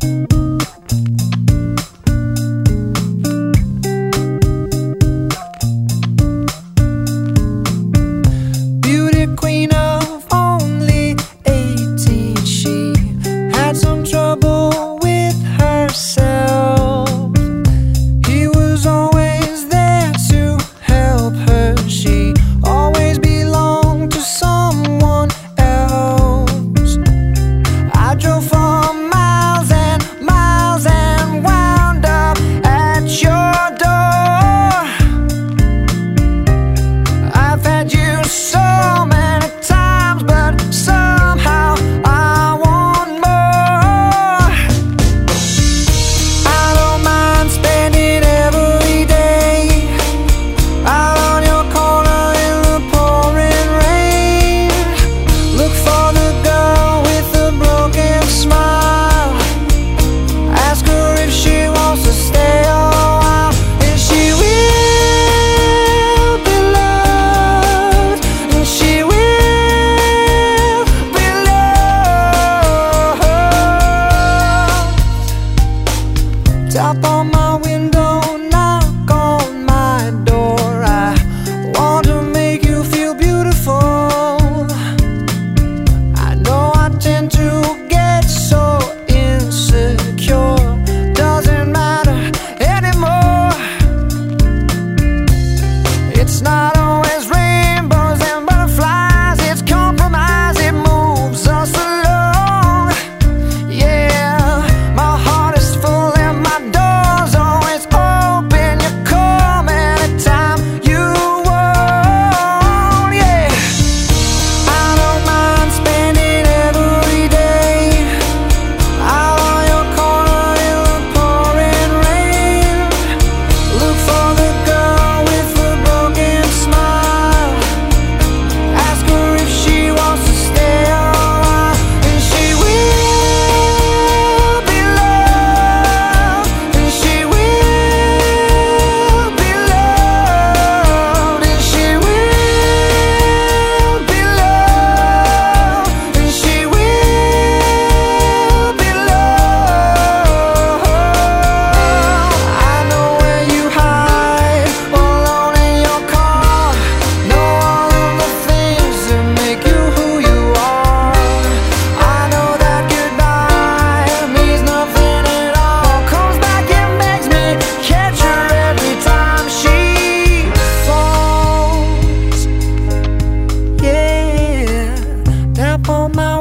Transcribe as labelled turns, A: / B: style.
A: Bye. it's not all my